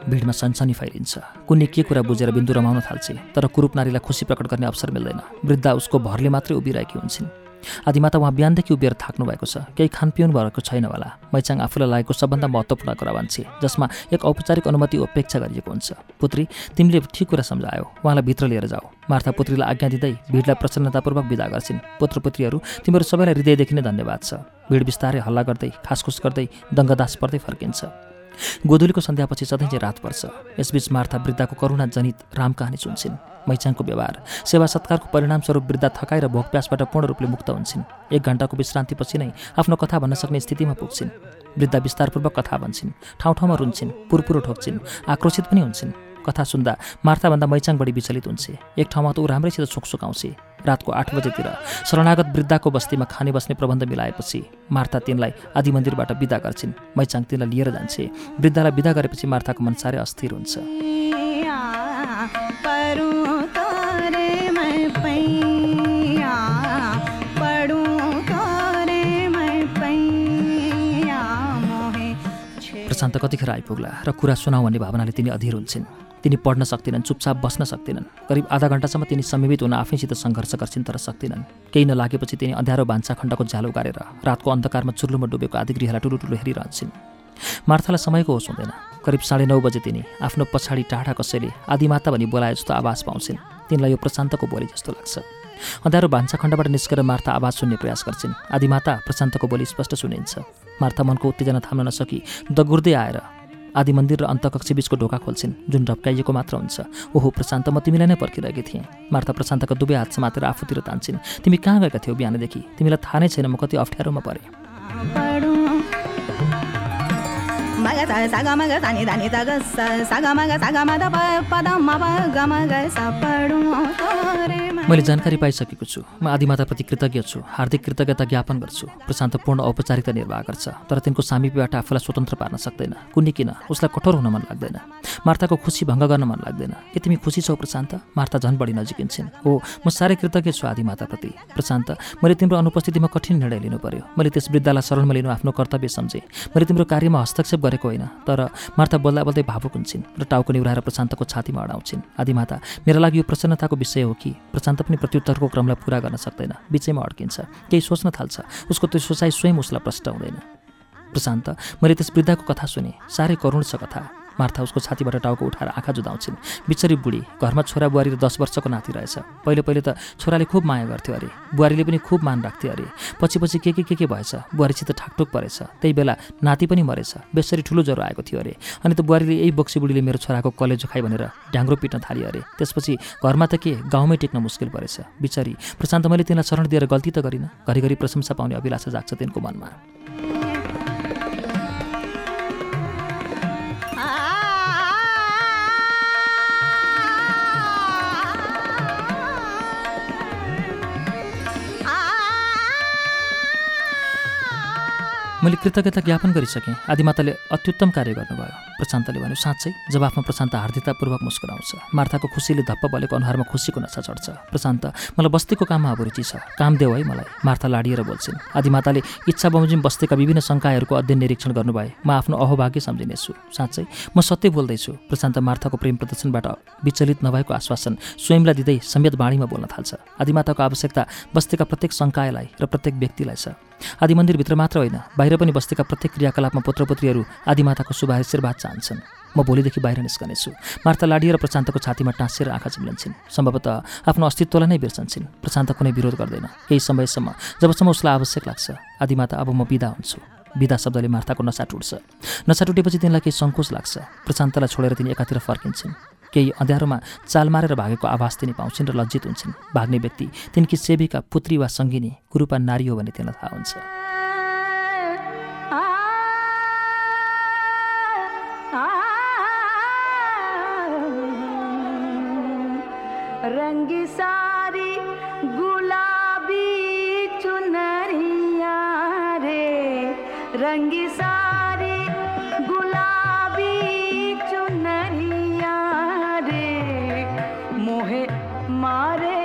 भिडमा सनसनी फैलिन्छ। कुनै के कुरा बुझेर बिन्दु रमाउन थाल्छे तर कुरूप नारीलाई खुसी प्रकट गर्ने अवसर मिल्दैन। वृद्धा उसको भरले मात्रै उभिरहेकी हुन्छन्। आदिमाता उहाँ बिहानदेखि उभिएर थाक्नु भएको छ। केही खानपिउन भएको छैन होला। मैचाङ आफूलाई लागेको सबभन्दा महत्त्वपूर्ण कुरा भन्छे जसमा एक औपचारिक अनुमति अपेक्षा गरिएको हुन्छ। पुत्री तिमीले ठिक कुरा सम्झायो। उहाँलाई भित्र लिएर जाऊ। मार्था पुत्रीलाई आज्ञा दिँदै भिडलाई प्रसन्नतापूर्वक विदा गर्छिन्। पुत्र पुत्रीहरू तिमीहरू सबैलाई हृदयदेखि नै धन्यवाद छ। भिड बिस्तारै हल्ला गर्दै खासखुस गर्दै दङ्गदास पर्दै फर्किन्छ। गोधुलीको सन्ध्यापछि सधैँ चाहिँ रात पर्छ। यसबीच मार्था वृद्धाको करुणा जनित राम कहानी सुन्छन्। मैचाङको व्यवहार। सेवा सत्कारको परिणामस्वरूप वृद्धा थकाइ र भोकप्यासबाट पूर्ण रूपले मुक्त हुन्छन्। एक घन्टाको विश्रान्तिपछि नै आफ्नो कथा भन्न सक्ने स्थितिमा पुग्छिन्। वृद्धा विस्तारपूर्वक कथा भन्छन् ठाउँ ठाउँमा रुन्छन् पुरपुरो ठोक्छिन् आक्रोशित पनि हुन्छन्। कथा सुन्दा मार्थाभन्दा मैचाङ बढी विचलित हुन्छ। एक ठाउँमा त ऊ राम्रैसित सुकसुकाउँछे रातको आठ बजेतिर शरणागत वृद्धाको बस्तीमा खाने बस्ने प्रबन्ध मिलाएपछि मार्था तिनलाई आदि मन्दिरबाट विदा गर्छिन्। मैचाङ तिनलाई लिएर जान्छे। वृद्धालाई विदा गरेपछि मार्थाको मन साह्रै अस्थिर हुन्छ। प्रशान्त कतिखेर आइपुग्ला र कुरा सुनाऊ भन्ने भावनाले तिनी अधीर हुन्छन्। तिनी पढ्न सक्दिनन् चुपचाप बस्न सक्दिनन्। करिब आधा घन्टासम्म तिनी समीमित हुन आफैसित सङ्घर्ष गर्छिन् तर सक्दिनन्। केही नलागेपछि तिनी अँध्यारो भान्सा खण्डको झ्यालो गाडेर रातको अन्धकारमा चुल्लुमा डुबेको आदिगृहलाई ठुलो ठुलो हेरिरहन्छन्। मार्थालाई समयको होस् हुँदैन। करिब साढे नौ बजे तिनी आफ्नो पछाडि टाढा कसैले आदिमाता भनी बोलाए जस्तो आवाज पाउँछिन्। तिनलाई यो प्रशान्तको बोली जस्तो लाग्छ। अँध्यारो भान्सा खण्डबाट निस्केर मार्था आवाज सुन्ने प्रयास गर्छिन्। आदिमाता प्रशान्तको बोली स्पष्ट सुनिन्छ। मार्था मनको उत्तेजना थाम्न नसकी दगुर्दै आएर आदि मन्दिर र अन्तकक्षी बिचको ढोका खोल्छिन् जुन ढप्काइएको मात्र हुन्छ। ओहो प्रशान्त म तिमीलाई नै पर्खिरहेकी थिएँ। मार्था प्रशान्तका दुवै हात समातेर आफूतिर तान्छिन्। तिमी कहाँ गएका थियौ बिहानदेखि? तिमीलाई थाहा नै छैन म कति अप्ठ्यारोमा परेँ। मैले जानकारी पाइसकेको छु। म आदिमाताप्रति कृतज्ञ छु। हार्दिक कृतज्ञता ज्ञापन गर्छु। प्रशान्त पूर्ण औपचारिकता निर्वाह गर्छ। तर तिनको सामिप्यबाट आफूलाई स्वतन्त्र पार्न सक्दैन। कुनै किन? उसलाई कठोर हुन मन लाग्दैन। मार्ताको खुसी भङ्ग गर्न मन लाग्दैन। के तिमी खुसी छौ प्रशान्त। मार्ता झन् बढी नजिकिन्छन्। हो म साह्रै कृतज्ञ छु आदिमाताप्रति प्रशान्त मैले तिम्रो अनुपस्थितिमा कठिन निर्णय लिनु पर्यो। मैले त्यस वृद्धालाई शरणमा लिनु आफ्नो कर्तव्य सम्झेँ। मैले तिम्रो कार्यमा हस्तक्षेप गरेको होइन। तर मार्ता बोल्दा बोल्दै भावुक हुन्छन् र टाउको निभाएर प्रशान्तको छातीमा अडाउँछिन्। आदिमाता मेरो लागि यो प्रसन्नताको विषय हो कि प्रशान्त पनि प्रत्युत्तरको क्रमलाई पुरा गर्न सक्दैन। बिचैमा अड्किन्छ। केही सोच्न थाल्छ। उसको त्यो सोचाइ स्वयं उसलाई प्रष्ट हुँदैन। प्रशान्त मैले त्यस वृद्धाको कथा सुने। साह्रै करुण छ कथा। मार्था उसको छातीबाट टाउको उठाएर आँखा जुदाउँछिन्। बिचरी बुढी घरमा छोरा बुहारी र दस वर्षको नाति रहेछ। पहिले पहिले त छोराले खुब माया गर्थ्यो अरे। बुहारीले पनि खुब मान राख्थ्यो अरे। पछि पछि के के के के भएछ? बुहारीसित ठाकटुक परेछ। त्यही बेला नाति पनि मरेछ। बेसरी ठुलो ज्वरो आएको थियो अरे। अनि त बुहारीले यही बक्सी बुढीले मेरो छोराको कलेजो खाइ भनेर ढ्याङ्ग्रो पिट्न थाल्यो अरे। त्यसपछि घरमा त के? गाउँमै टेक्न मुस्किल परेछ। बिचरी प्रशान्त मैले तिनलाई शरण दिएर गल्ती त गरिनँ। घरिघरि प्रशंसा पाउने अभिलाषा जाग्छ तिनको मनमा। मैले कृतज्ञता ज्ञापन गरिसकेँ। आदिमाताले अत्युत्तम कार्य गर्नुभयो। प्रशान्तले भन्यो साँच्चै? आफ्नो प्रशान्त हार्दितापूर्वक मुस्कुराउँछ। मार्थाको खुसीले धप्प बलेको अनुहारमा खुसीको नसा चढ्छ। प्रशान्त मलाई बस्तीको काममा अभिरुचि छ। काम देऊ है मलाई। मार्था लाडिएर बोल्छिन्। आदिमाताले इच्छा बमोजिम बस्तीका विभिन्न शङ्काहरूको अध्ययन निरीक्षण गर्नुभए म आफ्नो अहोभाग्य सम्झिनेछु। साँच्चै? म सत्य बोल्दैछु। प्रशान्त मार्थाको प्रेम प्रदर्शनबाट विचलित नभएको आश्वासन स्वयंलाई दिँदै समेत बाणीमा बोल्न थाल्छ। आदिमाताको आवश्यकता बस्तीका प्रत्येक शङ्कायलाई र प्रत्येक व्यक्तिलाई छ। आदि मन्दिरभित्र मात्र होइन बाहिर पनि बस्तीका प्रत्येक क्रियाकलापमा पुत्रपुत्रीहरू आदिमाताको शुभ आशीर्वाद चाहन्छन् म भोलिदेखि बाहिर निस्कनेछु। मार्ता लाडिएर प्रशान्तको छातीमा टाँसेर आँखा चिम्लन्छन्। सम्भवतः आफ्नो अस्तित्वलाई नै बिर्सन्छन्। प्रशान्त कुनै विरोध गर्दैन। केही समयसम्म जबसम्म उसलाई आवश्यक लाग्छ आदिमाता अब म बिदा हुन्छु। बिदा शब्दले मार्ताको नसा टुट्छ। नसा टुटेपछि तिनलाई केही सङ्कोच लाग्छ। प्रशान्तलाई छोडेर तिनी एकातिर फर्किन्छन्। केही अँध्यारोमा चाल मारेर भागेको आवाज तिनी पाउँछिन् र लज्जित हुन्छन्। भाग्ने व्यक्ति तिनकी सेविका पुत्री वा सङ्गिनी कुरूपा नारी हो भन्ने तिनलाई थाहा हुन्छ। रंगी सारी गुलाबी चुनरिया रे। रंगी सारी गुलाबी चुनरिया रे। मोहे मारे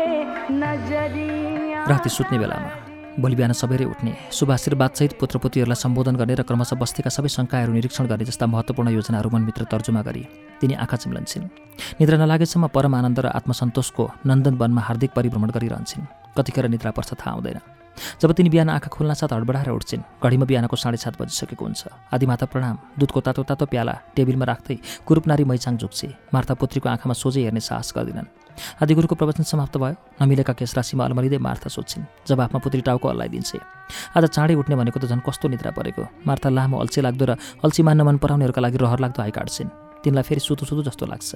नज़रिया राति सुत्ने बेलामा। भोलि बिहान सबेरै उठ्ने शुभाशीर्वादसहित पुत्रपुत्रीहरूलाई सम्बोधन गर्ने र क्रमशः बस्तीका सबै शङ्काहरू निरीक्षण गर्ने जस्ता महत्त्वपूर्ण योजनाहरू मनभित्र तर्जुमा गरी तिनी आँखा चिम्लन्छन्। निद्रा नलागेसम्म परम आनन्द र आत्मसन्तोषको नन्दन वनमा हार्दिक परिभ्रमण गरिरहन्छन्। कतिखेर निद्रा पर्छ थाहा हुँदैन। जब तिनी बिहान आँखा खुल्न साथ हडबडाएर उठ्छिन् घडीमा बिहानको साढे सात बजिसकेको हुन्छ। आदिमाता प्रणाम दुधको तातो तातो प्याला टेबिलमा राख्दै कुरूपनारी मैचाङ झुक्छे मार्था पुत्रीको आँखामा सोझै हेर्ने साहस गर्दिनन्। आदिगुरुको प्रवचन समाप्त भयो नमिलेका केस राशिमा अलमरिँदै मार्था सोध्छिन् जब आफ्ना पुत्री टाउको हल्लाइदिन्छे आज चाँडै उठ्ने भनेको त झन् कस्तो निद्रा परेको। मार्था लामो अल्छी लाग्दो र अल्छी मान्न मन पराउनेहरूका लागि रहर लाग्दो हाई काट्छिन्। तिनलाई फेरि सुतु सुतु जस्तो लाग्छ।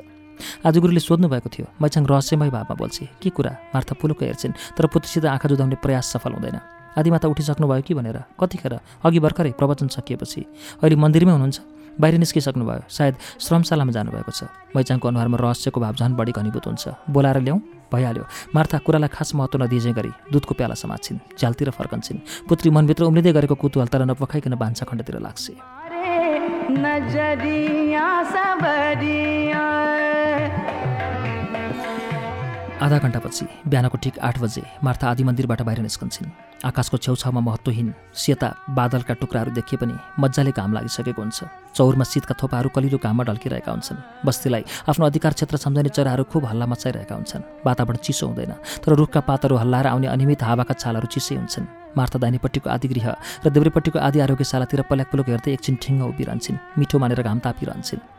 आदिगुरुले सोध्नु भएको थियो मैचाङ रहस्यमय भावमा बोल्छे के कुरा? मार्था पुलुको हेर्छिन् तर पुत्रीसित आँखा जुदाउने प्रयास सफल हुँदैन। आदिमाता उठिसक्नुभयो कि भनेर? कतिखेर अघि भर्खरै प्रवचन सकिएपछि। अहिले मन्दिरमै हुनुहुन्छ? बाहिर निस्किसक्नुभयो। सायद श्रमशालामा जानुभएको छ। मैचाङको अनुहारमा रहस्यको भाव झन् बढी घनीभूत हुन्छ। बोलाएर ल्याउँ? भइहाल्यो। मार्था कुरालाई खास महत्त्व नदिए गरी दुधको प्याला समात्छिन् झ्यालतिर फर्कन्छन्। पुत्री मनभित्र उम्लिँदै गरेको कुतूहल तर नपखाइकन भान्सा खण्डतिर लाग्छ। आधा घन्टापछि बिहानको ठिक आठ बजे मार्था आदि मन्दिरबाट बाहिर निस्कन्छन्। आकाशको छेउछाउमा महत्त्वहीन सेता बादलका टुक्राहरू देखिए पनि मजाले घाम लागिसकेको हुन्छ। चौरमा शीतका थोपाहरू कलिलो घाममा ढल्किरहेका हुन्छन्। बस्तीलाई आफ्नो अधिकार क्षेत्र सम्झने चराहरू खुब हल्ला मचाइरहेका हुन्छन्। वातावरण चिसो हुँदैन तर रुखका पातहरू हल्लाएर आउने अनियमित हावाका छालहरू चिसै हुन्छन्। मार्था दाहिनेपट्टिको आदि गृह र देब्रेपट्टिको आदि आरोग्यशालातिर पल्याक पुलक हेर्दै एकछिन ठिङ्ग उभिरहन्छन् मिठो मानेर घाम तापिरहन्छन्।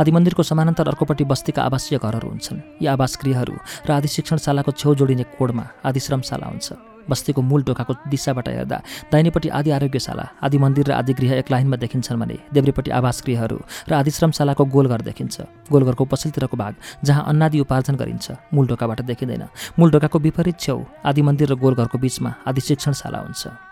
आदि मन्दिरको समानान्तर अर्कोपट्टि बस्तीका आवासीय घरहरू हुन्छन्। यी आवास गृहहरू र आदि शिक्षणशालाको छेउ जोडिने कोडमा आदि श्रमशाला हुन्छ। बस्तीको मूल ढोकाको दिशाबाट हेर्दा दाहिनेपट्टि आदि आरोग्यशाला आदि मन्दिर र आदि गृह एक लाइनमा देखिन्छन् भने देब्रेपट्टि आवास गृहहरू र आदि श्रमशालाको गोलघर देखिन्छ। गोलघरको पछिल्लोतिरको भाग जहाँ अन्नादि उपार्जन गरिन्छ मूल ढोकाबाट देखिँदैन। मूल ढोकाको विपरीत छेउ आदि मन्दिर र गोलघरको बिचमा आदि शिक्षणशाला हुन्छ।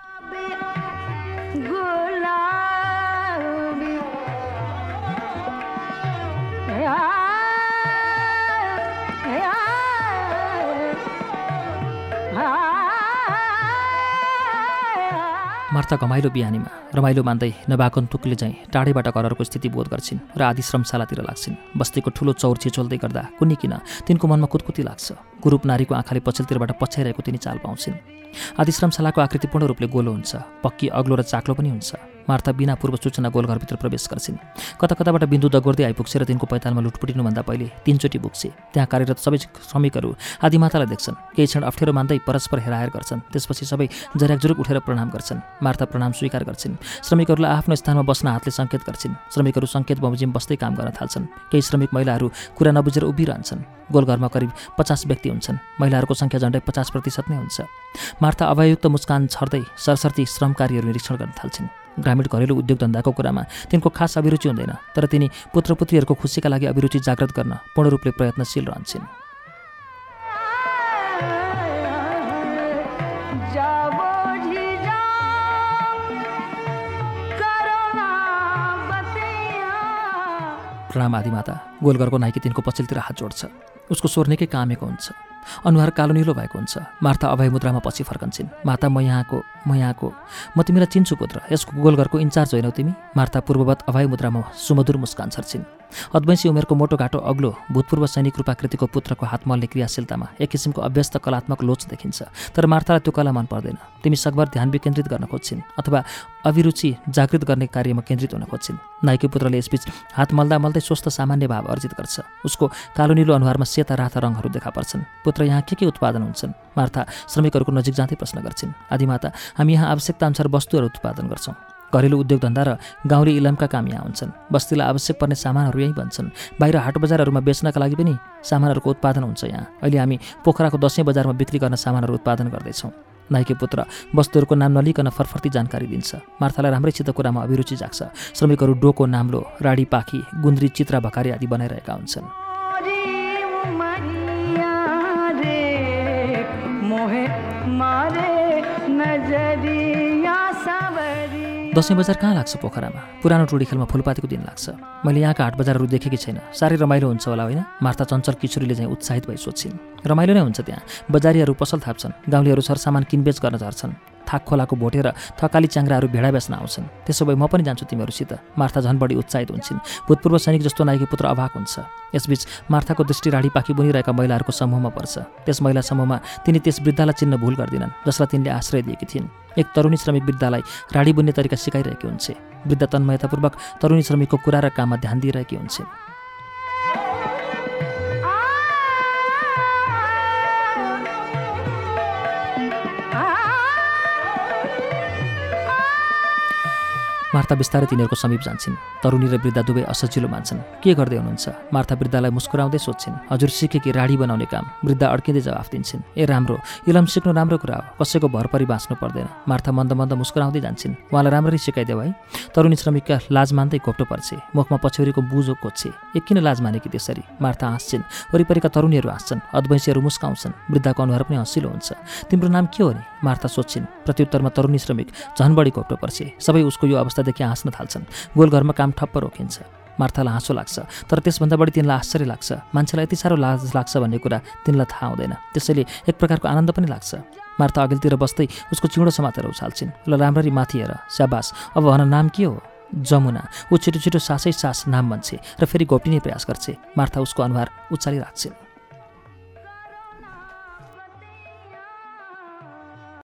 मार्था घमाइलो बिहानीमा। रमाइलो मान्दै नबाकन्तुकले चाहिँ टाढैबाट घरहरूको स्थिति बोध गर्छिन् र आदि श्रमशालातिर लाग्छिन्। बस्तीको ठुलो चौर छिचोल्दै गर्दा कुनी किन? तिनको मनमा कुतकुती लाग्छ। कुरूप नारीको आँखाले पछिल्लोतिरबाट पछ्याइरहेको तिनी चाल पाउँछिन्। आदि श्रमशालाको आकृति पूर्ण रूपले गोलो हुन्छ। पक्की अग्लो र चाक्लो पनि हुन्छ। मार्था बिना पूर्व सूचना गोलघरभित्र प्रवेश गर्छिन्। कता कताबाट बिन्दु दगोर्दै आइपुग्छ र तिनको पैतालमा लुटपुटिनुभन्दा पहिले तिनचोटि पुग्छे त्यहाँ कार्यरत सबै श्रमिकहरू आदिमातालाई देख्छन्। केही क्षण अप्ठ्यारो मान्दै परस्पर हेराहेर गर्छन्। त्यसपछि सबै जराकजुरुक उठेर प्रणाम गर्छन्। मार्था प्रणाम स्वीकार गर्छिन्। श्रमिकहरूलाई आफ्नो स्थानमा बस्न हातले सङ्केत गर्छिन्। श्रमिकहरू सङ्केत बमोजिम बस्दै काम गर्न थाल्छन्। केही श्रमिक महिलाहरू कुरा नबुझेर उभिरहन्छन्। गोलघरमा करिब पचास व्यक्ति हुन्छन्। महिलाहरूको सङ्ख्या झन्डै पचास प्रतिशत नै हुन्छ। मार्था अभययुक्त मुस्कान छर्दै सरसर्ती श्रम कार्यहरू निरीक्षण गर्न थाल्छिन्। ग्रामीण घरेलु उद्योग धन्दाको कुरामा तिनको खास अभिरुचि हुँदैन तर तिनी पुत्रपुत्रीहरूको खुसीका लागि अभिरुचि जागृत गर्न पूर्ण रूपले प्रयत्नशील रहन्छन्। प्रणाम आदिमाता गोलघरको नाइकी तिनको पछिल्तिर हात जोड्छ। उसको स्वर निकै कामेको हुन्छ। अनुहार कालो निलो भएको हुन्छ। मार्था अभय मुद्रामा पछि फर्कन्छन्। माता म यहाँको म यहाँको। म तिमीलाई चिन्छु पुत्र। यसको गोलघरको इन्चार्ज होइनौ तिमी। मार्था पूर्ववत अभय मुद्रामा सुमधुर मुस्कान छर्छिन्। अद्वैंशी उमेरको मोटो घाटो अग्लो भूतपूर्व सैनिक रूपाकृतिको पुत्रको हात मल्ने क्रियाशीलतामा एक किसिमको अभ्यस्त कलात्मक लोच देखिन्छ। तर मार्तालाई त्यो कला मन पर्दैन। तिमी सकभर ध्यान विकेन्द्रित गर्न खोज्छिन् अथवा अभिरुचि जागृत गर्ने कार्यमा केन्द्रित हुन खोज्छिन्। नाइकी पुत्रले यसबीच हात मल्दा मल्दै स्वस्थ सामान्य भाव अर्जित गर्छ। उसको कालो निलो अनुहारमा सेता राता रङहरू देखा पर्छन्। यहाँ के के उत्पादन हुन्छन्? मार्था श्रमिकहरूको नजिक जाँदै प्रश्न गर्छिन्। आदिमाता हामी यहाँ आवश्यकता अनुसार वस्तुहरू उत्पादन गर्छौँ। घरेलु उद्योग धन्दा र गाउँले इलामका काम यहाँ हुन्छन्। बस्तीलाई आवश्यक पर्ने सामानहरू यहीँ बन्छन्। बाहिर हाट बजारहरूमा बेच्नका लागि पनि सामानहरूको उत्पादन हुन्छ यहाँ। अहिले हामी पोखराको दसैँ बजारमा बिक्री गर्न सामानहरू उत्पादन गर्दैछौँ। नाइके पुत्र वस्तुहरूको नाम नलिकन फरफर्ती जानकारी दिन्छ। मार्थालाई राम्रैसित कुरामा अभिरुचि जाग्छ। श्रमिकहरू डोको नाम्लो राडी पाखी गुन्द्री चित्रा भकारी आदि बनाइरहेका हुन्छन्। दसैँ बजार कहाँ लाग्छ पोखरामा? पुरानो टोडी खेलमा फुलपातीको दिन लाग्छ। मैले यहाँका हाट बजारहरू देखेकी छैन। साह्रै रमाइलो हुन्छ होला होइन? मार्था चञ्चल किशोरीले चाहिँ उत्साहित भई सोध्छिन्। रमाइलो नै हुन्छ त्यहाँ। बजारीहरू पसल थाप्छन्। गाउँलेहरू सरसामान किनबेच गर्न झर्छन्। थाक खोलाको भोटेर थकाली च्याङ्राहरू भेडा बेच्न आउँछन्। त्यसो भए म पनि जान्छु तिमीहरूसित। मार्था झन् बढी उत्साहित हुन्छन्। भूतपूर्व सैनिक जस्तो नायकी पुत्र अभाग हुन्छ। यसबीच मार्थाको दृष्टि राडी पाखी बुनिरहेका महिलाहरूको समूहमा पर्छ। त्यस महिला समूहमा तिनी त्यस वृद्धालाई चिन्न भुल गर्दिनन् जसलाई तिनले आश्रय दिएकी थिइन्। एक तरुणी श्रमिक वृद्धालाई राडी बुन्ने तरिका सिकाइरहेकी हुन्छे। वृद्ध तन्मयतापूर्वक तरुणी श्रमिकको कुरा र काममा ध्यान दिइरहेकी हुन्छन् मार्था बिस्तारै तिनीहरूको समीप जान्छन्। तरुणी र वृद्धा दुवै असजिलो मान्छन्। के गर्दै हुनुहुन्छ? मार्था वृद्धालाई मुस्कुराउँदै सोध्छिन् हजुर सिके कि राडी बनाउने काम। वृद्धा अड्किँदै जवाफ दिन्छन् ए राम्रो। इलम सिक्नु राम्रो कुरा हो। कसैको भरपरि बाँच्नु पर्दैन। मार्था मन्द मन्द मुस्कुराउँदै जान्छन् उहाँलाई राम्ररी सिकाइदेऊ है। तरुणी श्रमिकका लाज मान्दै घोप्टो पर्छे। मुखमा पछ्यौरीको बुझो कोच्छे ए किन लाज मानेकी त्यसरी? मार्था हाँस्छिन् वरिपरिका तरुणीहरू हाँस्छन् अद्वैंसीहरू मुस्काउँछन्। वृद्धाको अनुहार पनि हँसिलो हुन्छ। तिम्रो नाम के हो नि? मार्था सोध्छिन् प्रत्युत्तरमा तरुणी श्रमिक झन् बढी घोप्टो पर्छे। सबै उसको यो अवस्थादेखि हाँस्न थाल्छन्। गोलघरमा काम ठप्प रोकिन्छ। मार्थालाई हाँसो लाग्छ। तर त्यसभन्दा बढी तिनलाई आश्चर्य लाग्छ। मान्छेलाई यति साह्रो लाज लाग्छ भन्ने कुरा तिनलाई थाहा हुँदैन। त्यसैले एक प्रकारको आनन्द पनि लाग्छ। मार्था अघिल्तिर बस्दै उसको चिउँडो समातेर उछाल्छिन्। ल राम्ररी माथि हेर स्याबास अब भन नाम के हो? जमुना। ऊ छिटो छिटो सासै सास नाम भन्छे र फेरि घोप्टिने प्रयास गर्छे। मार्था उसको अनुहार उचालिराख्छिन्।